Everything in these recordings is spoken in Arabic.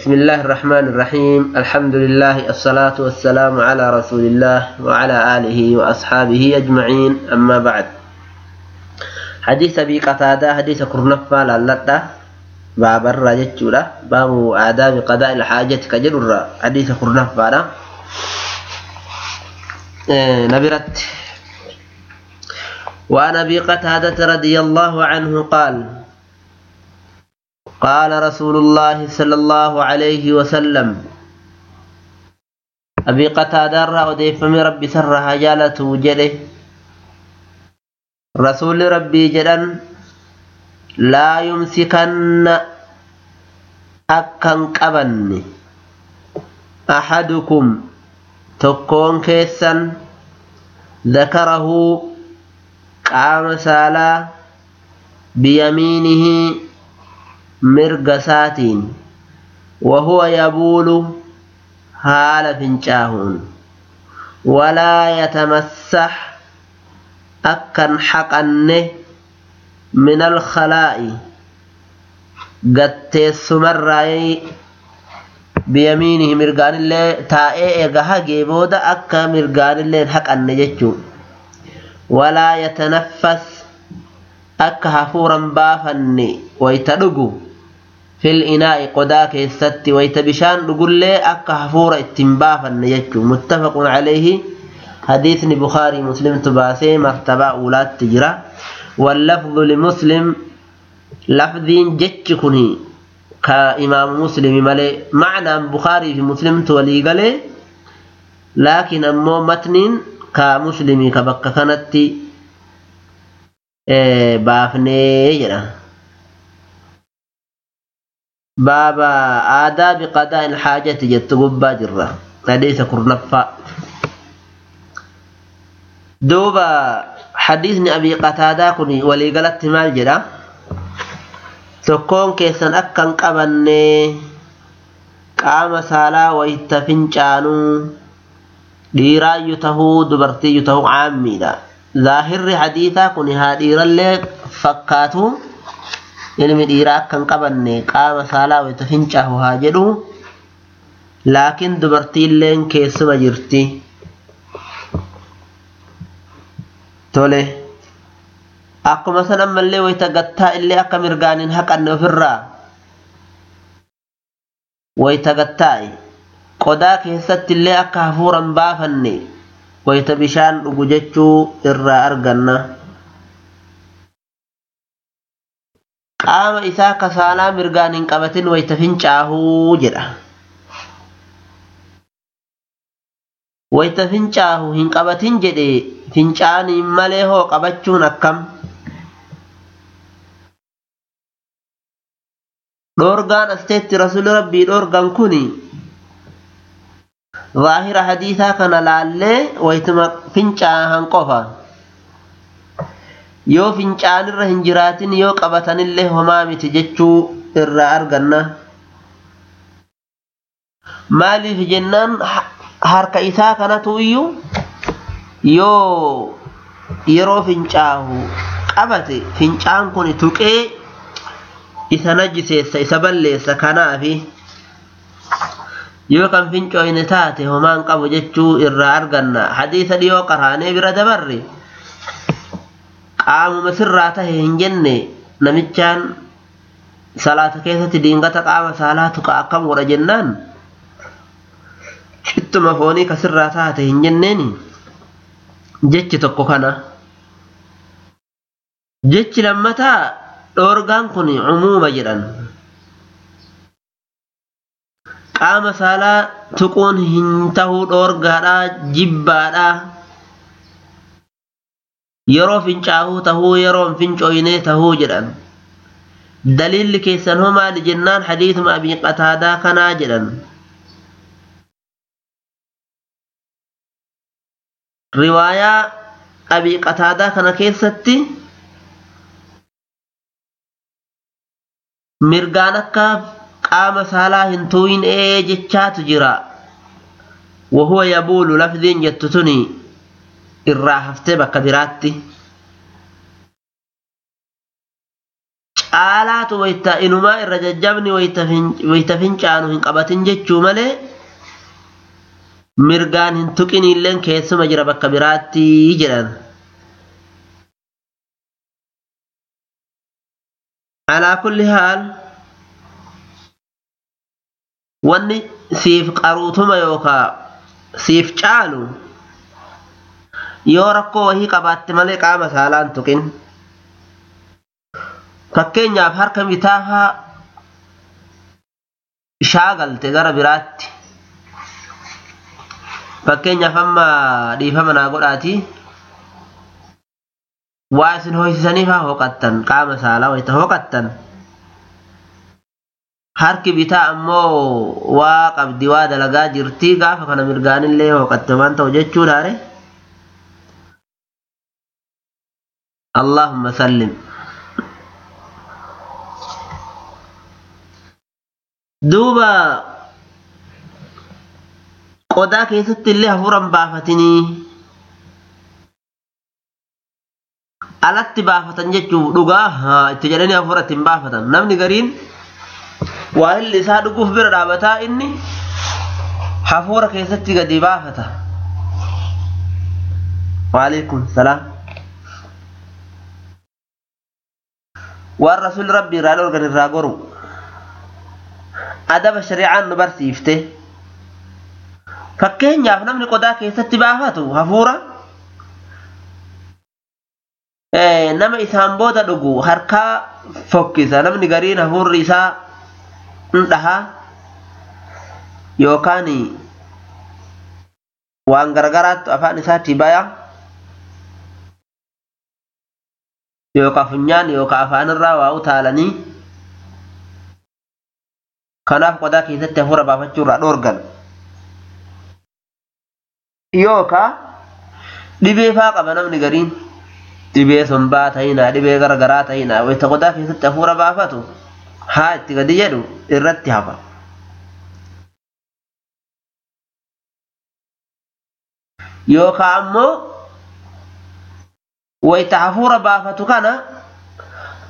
بسم الله الرحمن الرحيم الحمد لله الصلاة والسلام على رسول الله وعلى آله وأصحابه أجمعين أما بعد حديث أبي قتادة حديث كرنفة لالتا باب الرجت باب آداب قضاء الحاجة كجر حديث كرنفة نبرت وأنا أبي قتادة رضي الله عنه قال قال رسول الله صلى الله عليه وسلم أبي قتادة الرأو ديفمي ربي سرها جالته وجله رسول ربي جلن لا يمسكن أكن قبن أحدكم تكون كيسا ذكره قام سالا بيمينه mirgasaatiin wahuwa yabuulu haala fincaahuun walaa yatamassax akkan haqanne min alkalaa'i gatteessumarraayee biyamiinihi mirgaanillee taa'ee eega hagee booda akka mirgaanillee haqanne jechuu walaa yatanaffas akka hafuuran baafanne wayta dhugu fil inaa'i qodaa keessatti wayta bishaan dhugullee akka hafuura ittiin baafanne jechuu muttafaqun caleehi hadiisni bukaarii muslimtu baasee martabaa uulaatti jira wallafdu limuslim lafdiin jechi kun ka imaamu muslimi malee macnaan bukaarii fi muslimtu walii galee laakiin ammoo matniin ka muslimii ka bakka kanatti baafnee jedha بابا آداب قضاء الحاجة يتقب باجرة حديث كرنفة دوبا حديث أبي قتادا كني ولي قلت مالجرة تكون كيسان أكاً قبني كام سالا ويتفن جانو ديرا يتهو دبرتي يتهو عامي ظاهر حديثا كني هاديرا لك فقاتو ilmi dhiiraa akka hin qabanne qaama saalaa wayita fincaahu haa jedhu laakiin dubartiilleen keessuma jirti tole akkuma san ammallee wayita gattaa illee akka mirgaaniin haqanne ofirraa wayita gattaa'i qodaa keessatti illee akka hafuuran baafanne wayita bishaan dhugu jechuu irraa arganna. qaama isaa kasaalaa mirgaan hin qabatin wayta fincaahuu jedha. Wayta fincaahu hin qabatin jedhe fincaaniin malee hoo qabachuun akkam. Dhoorgaan asteetti rasuulli rabbii dhoorgan kuni zaahira hadiisaa kana laallee waytuma fincaahan qofa. yoo fincaanirra hin jiraatin yoo qabatanillee homaa miti jechuu irraa arganna. Maaliif jennaan harka isaa kanatu iyyuu yoo yeroo fincaahu qabate fincaan kun tuqee isa najiseessa isa balleessa kanaafi yoo kan fincooyne taate homaan qabu jechuu irraa arganna hadiisa dhiyoo qaraanee bira dabarre. qaamuma sirraa tahe hin jenne namichaan salaata keessatti diingata qaama saalaa tuqa akkam godha jennaan ittuma foonii ka sirraa taate hin jenneeni jechi tokko kana jechi lammataa dhoorgaan kun cumuuma jedhan qaama saalaa tuquun hin tahuu dhoorgaadhaa jibbaadhaa yeroo fincaa'uu tahuu yeroo hin fincooyne tahuu jedhan daliilli keessan hoo maali jennaan hadiisuma abii qataadaa kanaa jedhan riwaayaa abii qataadaa kana keessatti mirgaan akka qaama saalaa hin tuuyne jechaatu jira wahuwa yabuulu lafdiin jettu tunii irraa haftee bakka biraatti caalaatu wayta inumaa irra jajjabni wayta fincaanu hin qabatin jechuu malee mirgaan hin keessuma jira bakka biraatti jedhan alaa kulli haal wanni siif qaruutuma yookaa siif caalu yoo rakkoo wahii qabaatte malee qaama saalaan tuqin fakkeenyaaf harka bitaafaa shaagalte gara biraatti fakkeenyaaf amma dhiifama naa godhaati waa isin hoysisaniif haa hooqattan qaama saalaa wayta hooqattan harki bitaa ammoo waa qabdi waa dalagaa jirtii gaafa kana mirgaanillee hooqatte waan ta'u jechuu اللهم سلم duuba qodaa keessatti illee hafuuran baafatinii alatti baafatan jechuun dhugaa itti jedhanii hafuuratti hin baafatan namni gariin waa hilli isaa dhuguuf bira dhaabataa inni hafuura keessatti gadi baafata. waan rasuulli rabbi irraa dhoorgan irraa goru adaba shariicaan nu barsiifte fakkeenyaaf namni qodaa keessatti baafatu hafuura nama isaan booda dhugu harkaa fokkisa namni gariin hafuurri isaa hin dhahaa yookaan waan garagaraattu afaan isaatti bayaa yooka funyaan yooka afaanirraa waa utaalanii kanaaf qodaa keessatti hafuura baafachuurraa dhoorgan yookaan dhibee faa qaba namni gariin dhibee sombaa ta'inaa dhibee garagaraa ta'inaa wayta qodaa keessatti hafuura baafatu haa itti gadi jedhu irratti hafa. yookaan ammoo ويتعفور بافتوكانا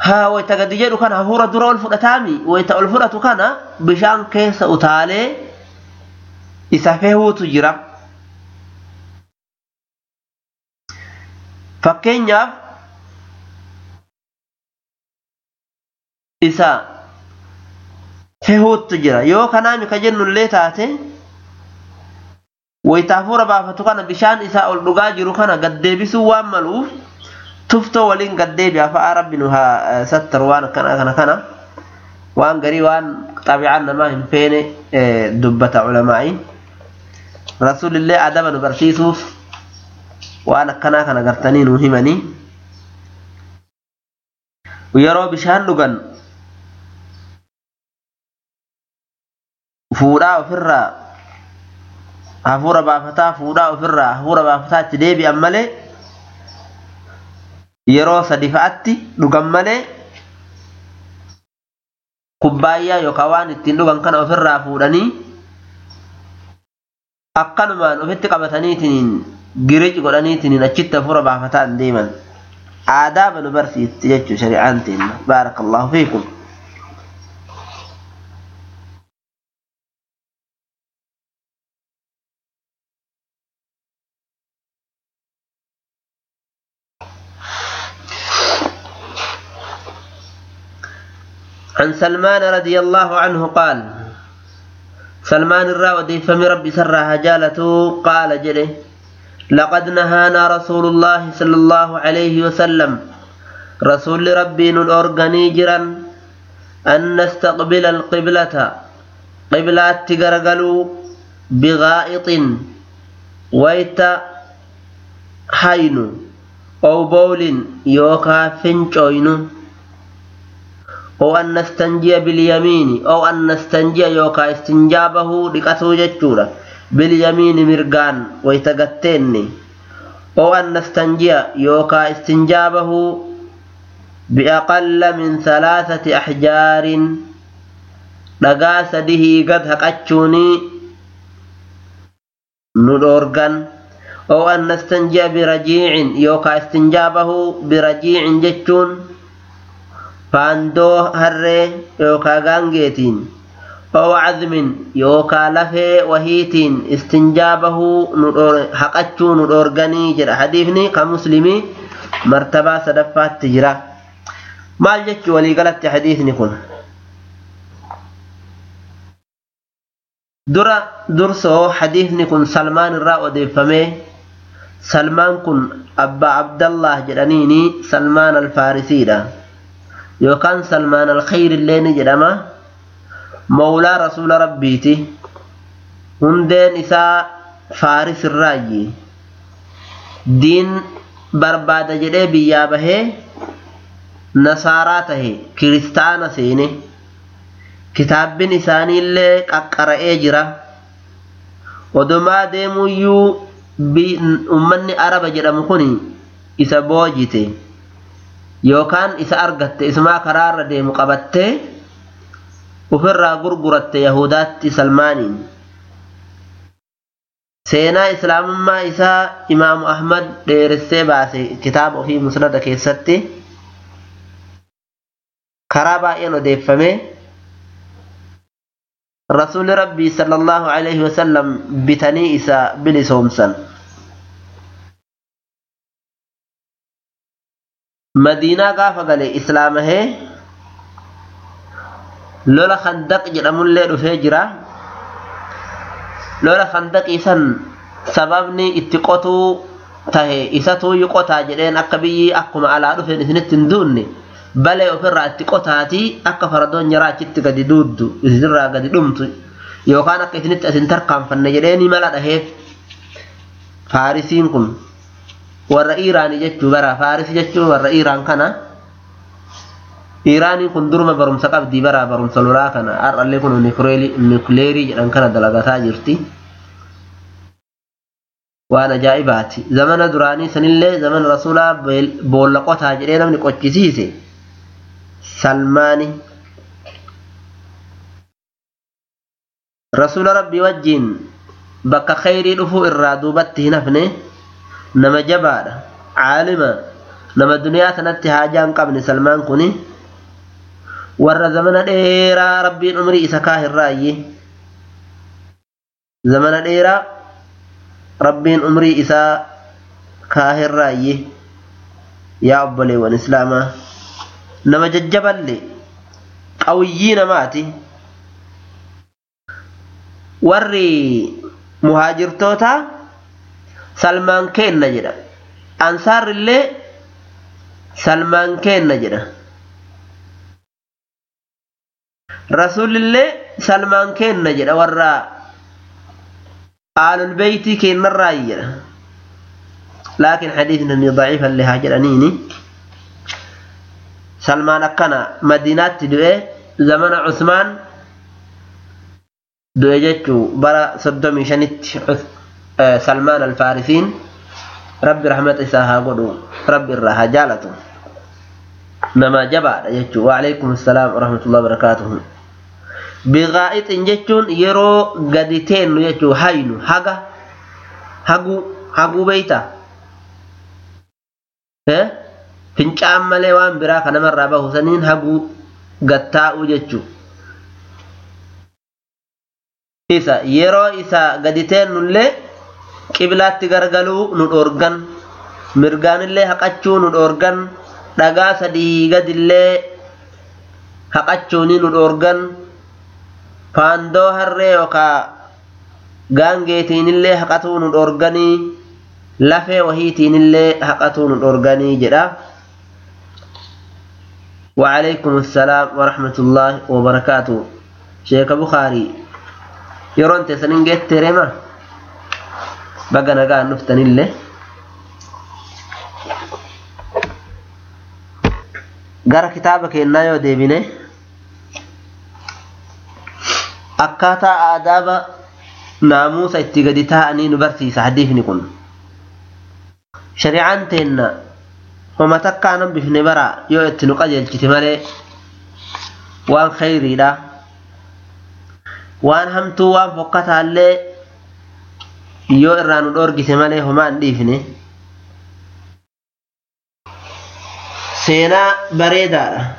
ها ويتقدجينو كان هفورة دورة الفرطامي ويتعفورتوكانا بشان كيس أتالي إسافهو تجرى فكينيا إسا فهو تجرى يو كانامي كجنو اللي تاتي ويتعفور بافتوكانا بشان إسا أولوغاجرو كانا قد ديبسو وامالوف tuftoo waliin gaddeebi'a fa'aa rabbiin haa sattar waan akkana kana kana waan garii waan xabicaan namaa hin feene dubbata culamaa'iin rasuulillee adaba nu barsiisuuf waan akkanaa kana gartanii nu himanii yeroo bishaan dhugan fuudhaa ofirraa hafuura baafataa fuudhaa ofirraa hafuura baafataa itti deebi'an malee yeroo sadi fa'aatti dhugan malee kubbaayyaa yookaan waan ittiin dhugan kana ofirraa fuudhanii akkanumaan ofitti qabataniitiin girici godhaniitiin achitti hafuura baafataan deeman aadaa banu barsiifti jechuu shari'aan teenna baarakallahu fiikum. عن سلمان رضي الله عنه قال سلمان الراودي فم ربي سرها جالته قال جله لقد نهانا رسول الله صلى الله عليه وسلم رسول ربي الأورغاني جرا أن نستقبل القبلة قبلات تقرقلوا بغائط ويت حين أو بول يوكا فنشوينو او ان نستنجي باليمين او ان نستنجي يوكا استنجابه لقصو جتشورة باليمين مرغان ويتغتيني او ان نستنجي يوكا استنجابه بأقل من ثلاثة أحجار لغاس به قد هكتشوني نورغان او ان نستنجي برجيع يوكا استنجابه برجيع جتشون faandoo harree yookaa gaangeetiin oo cadmin yookaa lafee wahiitiin istinjaabahuu haqachuu nu dhoorganii jedha hadiifni kan muslimii martabaa sadaffaatti jira maal jechu waliigalatti hadiifni kun dura dursoo hadiifni kun salmaan irraa odeeffamee salmaan kun abbaa abdallah jedhaniini salmaan alfaarisiidha yookaan salmaan alkhayrillee ni jedhama moolaa rasuula rabbiiti hundeen isaa faaris irraayye diin barbaada jedhee biyyaa bahee nasaaraa tahe kiristaana seene kitaabbin isaaniillee qaqqara'ee jira odomaa deemuyyuu ummanni araba jedhamu kun isa boojite yookaan isa argatte ismaa karaarra deemu qabattee ufirraa gurguratte yahudaatti salmaaniin seenaa islaamummaa isaa imaamu ahmad dheeressee baase kitaaba ofii musnada keessatti karaa baay'een odeeffame rasuulli rabbii sallallahu alaihi wasallam bitanii isa bilisoomsan madiinaa gaafa galee islaamahee lola handaq jedhamullee dhufee jira lola handaqii san sababni itti qotuu tahe isatuu yi qotaa jedheen akka biyyi akkuma alaa dhufeen isinitti hin duunne balee ofirraa itti qotaatii akka fardoon yaraachitti gadi duuddu isinirraa gadi dhumtu yookaan akka isinitti asin tarkaanfanne jedheeni mala dhaheef faarisiin kun warra iiraanii jechuu bara faaris jechuun warra iiraan kana iiraanii kun durma barumsa qabdii bara barumsa lolaa kana har'allee kun nukleerii jedhan kana dalagataa jirti. waan ajaa'ibaati zamana duraanii sanillee zamana rasuulaa boolla qotaa jedhee namni qochisiise salmaani rasuula rabbii wajjiin bakka khayrii dhufuu irraa duubatti hin hafne nama jabaadha caalima nama duniyaa tanatti haajaa hin qabne salmaan kuni warra zamana dheeraa rabbiin umrii isa kaa hirraayye zamana dheeraa rabbiin umrii isaa kaa hirraayye yaa obboleewwan islaamaa nama jajjaballe qawiyyii namaati warri muhaajirtootaa salmaan kenna jedha ansaarrillee salmaan kenna jedha rasulillee salmaan kenna jedha warra aalul beeytii kennarraayi jedha laakiin hadiisni daciifan lihaa jedhaniini salmaan akkana madiinaatti du'e zamana cusmaan du'e jechuu bara soddomii shanitti آه، سلمان الفارسين ربي رحمة إساها قدو ربي الرها جالته نما جبا يجو وعليكم السلام ورحمة الله وبركاته بغائط انجتون يرو قدتين يجو هاينو حقا حقو حقو بيتا fincaan malee waan براك ka namarraa bahu حقو قدتا وجتو إسا يرو إسا قدتين gadi qiblaatti gargaluu nu dhoorgan mirgaanillee haqachuu nu dhoorgan dhagaa sadii gadillee haqachuuni nu dhoorgan faandoo harree yookaa gaangeetiinillee haqatuu nu dhoorganii lafee wahiitiinillee haqatuu nu dhoorganii jedha وعليكم السلام ورحمة الله وبركاته شيخ بخاري يرون تسنين جت رمه baga nagaa hin dhuftanillee gara kitaaba keennaa yoo deebine akkaataa aadaaba naamuusa itti gadi taa'anii nu barsiisa hadiifni kun shari'aan teenna homa takkaan hambifne baraa yoo itti nu qajeelchite malee waan khayriidha waan hamtuu waan fokkataallee yoo irraa nu dhoorgise malee homaa hin dhiifne seenaa bareedaadha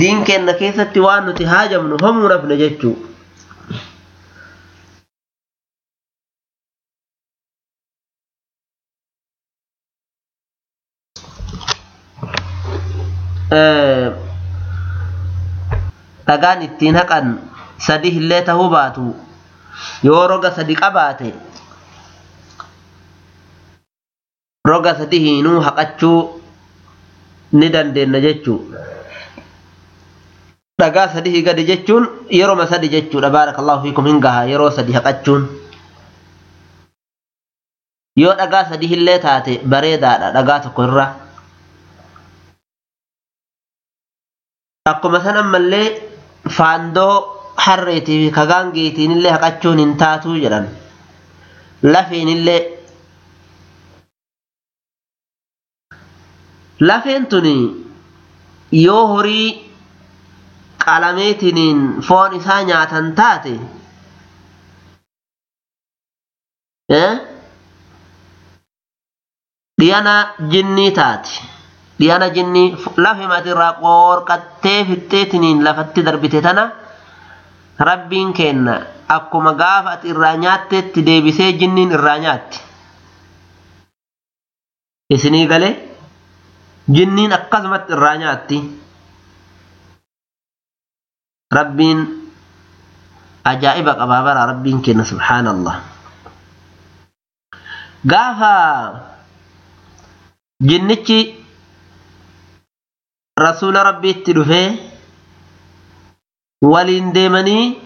diin kenna keessatti waan nuti haajamnu homuu nafne jechuu dhagaan ittiin haqan sadii illee tahuu baatu yoo roga sadi qabaate roga sadi hiinuu haqachuu ni dandeenna jechuu dhagaa sadii gadi jechuun yeroma sadi jechuudha baarakallahu fiikum hin gahaa yeroo sadi haqachuun yoo dhagaa sadi illee taate bareedaadha dhagaa tokko irra akkuma san ammallee faandoo harreetiif kagaangeetiinillee haqachuun hin taatuu jedhan illee lafeen tunii yoo horii qalameetiniin foon isaa nyaatan taate dhiyana jinnii taate dhiyana jinnii lafe matirraa qorqattee lafatti darbite tana rabbiin kenna akkuma gaafa irraa nyaattetti deebisee jinniin irraa nyaatti. Isinii galee jinniin akkasumatti irraa nyaatti. Rabbiin ajaa'iba qabaabaraa rabbiin kenna subhaanallah. Gaafa jinnichi rasuula rabbiitti dhufee waliin deemanii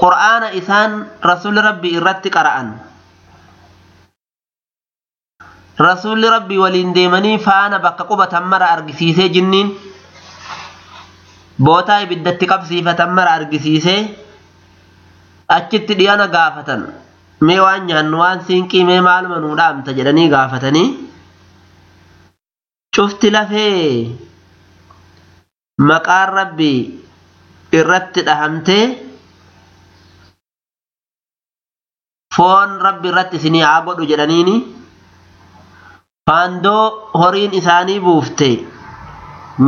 qur'aana isaan rasuulli rabbii irratti qara'an rasuulli rabbii waliin deemanii faana bakka qubatan mara argisiisee jinniin bootaa ibiddatti qabsiifatan mara argisiisee achitti dhiyaana gaafatan mee waan nyaannu waan siinqii mee maaluma nuu dhaamta jedhanii gaafatanii cufti lafee maqaan rabbii irratti dhahamtee foon rabbi irratti isinii haa godhu jedhaniini faandoo horiin isaanii buufte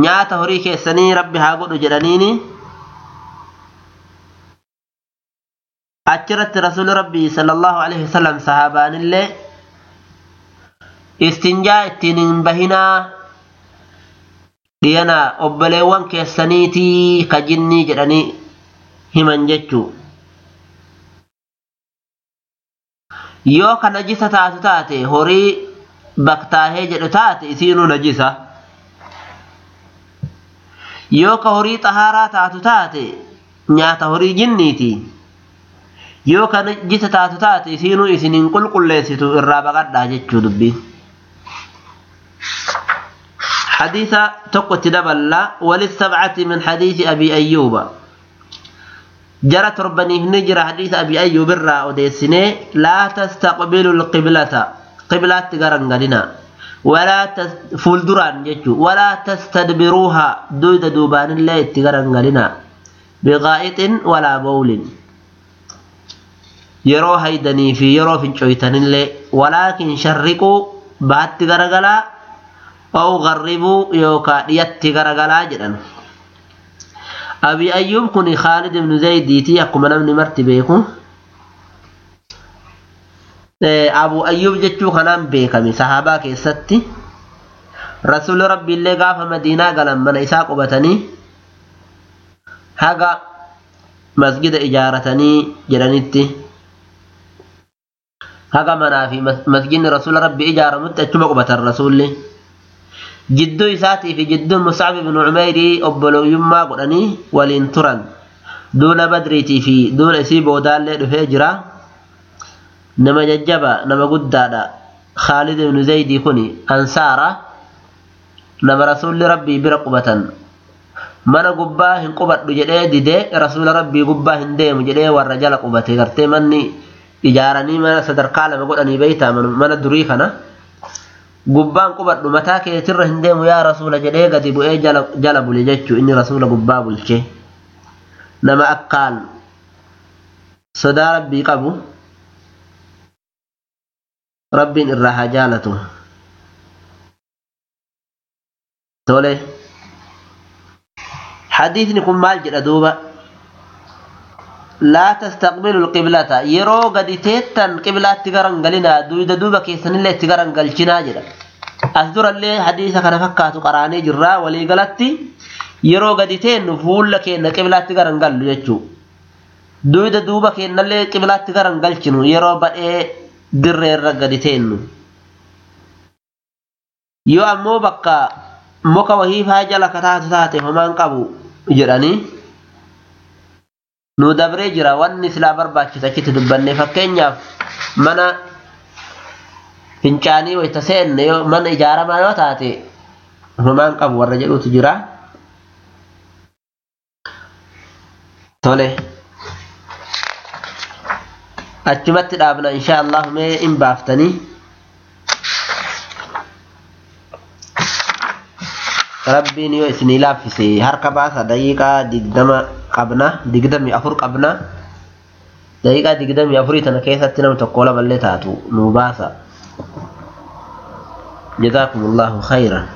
nyaata horii keessanii rabbi haa godhu jedhaniini achirratti rasuuli rabbii sallallahu alaihi wasallam sahaabaanillee istinjaa ittiin hin bahinaa dhiyana obboleewwan keessaniitii ka jinnii jedhanii himan jechuu yoo ka najisa taatu taate horii baktaahee jedhu taate isiinuu najisa yoo ka horii xahaaraa taatu taate nyaata horii jinniiti. yoo ka najisa taatu taate isiinuu hin qulqulleessitu irraa baqadhaa jechuu dubbi. حديث تقوت دبلا وللسبعة من حديث أبي أيوب جرت ربني نجر حديث أبي أيوب الرا وديسني لا تستقبل القبلة قبلة تقرنقلنا ولا تس فولدران ولا تستدبروها دويد دوبان الله تقرنقلنا بغائط ولا بول يرو هيدني في يرو في جويتن الله ولكن شرقوا بات تقرنقلا أو غربوا يوكا ديتي غرغلا جدن أبي أيوب كن خالد بن زيد ديتي أقوم نمني مرتبيكم أبو أيوب جتشو خنام بيكم صحابة كيستي رسول ربي اللي قاف مدينة قلم من إساء قبتني هقا مسجد إجارتني جرانيتي هقا منا في مسجد رسول ربي إجارة متى قبت الرسول لي jidduu isaatii fi jidduu Mus'ab ibn Umeyrii obbolooyyummaa godhanii waliin turan duula badriitii fi duula isii boodaallee dhufee jira nama jajjaba nama guddaadha Khaalid ibn Zaydii kun ansaara nama rasuulli rabbii bira qubatan mana gubbaa hin qubadhu jedhee didee rasuula rabbii gubbaa hin deemu jedhee warra jala qubate gartee manni ijaaranii mana sadarkaa lama godhanii beeytaa mana durii kana gubbaan qubadhu mataa keetirra hin deemu yaa rasuula jedhee gadi bu'ee jala bule jechuu inni rasuula gubbaa bulche nama akkaan sodaa rabbii qabu rabbiin irraa haa jaalatu tole xadiisni kun maal jedha duuba laa tastaqbilu lqiblata yeroo gadi teettan qiblaatti garangalinaa duyda duuba keessanillee itti garangalchinaa jedha as durallee hadiisa kana fakkaatu qaraanii jirraa waliigalatti yeroo gadi teennu fuula keenya qiblaatti gara gallu jechuudha. Duuda duuba keenyallee qiblaatti gara galchinu yeroo badhee dirreerra gadi teennu. Yoo ammoo bakka muka wahiifaa jala taatu taate homaan qabu jedhanii nu dabree jira waan silaa barbaachisu achitti dubbanne fakkeenyaaf mana. fincaanii wayta seenne yoo mana ijaaramaa yoo taate homaan qabu warra jedhutu jira. Tole. Achumatti dhaabna insha Allah mee in baaftanii. Rabbiin yoo isinii laaffise harka baasa daqiiqaa digdama qabna digdamii afur qabna daqiiqaa digdamii afurii tana keessatti nama tokko lamallee taatu nuu baasa. Jazakumullahu khairan.